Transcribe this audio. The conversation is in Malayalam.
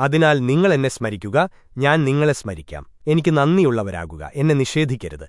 അതിനാൽ നിങ്ങൾ എന്നെ സ്മരിക്കുക ഞാൻ നിങ്ങളെ സ്മരിക്കാം. എനിക്ക് നന്ദിയുള്ളവരാകുക എന്നെ നിഷേധിക്കരുത്.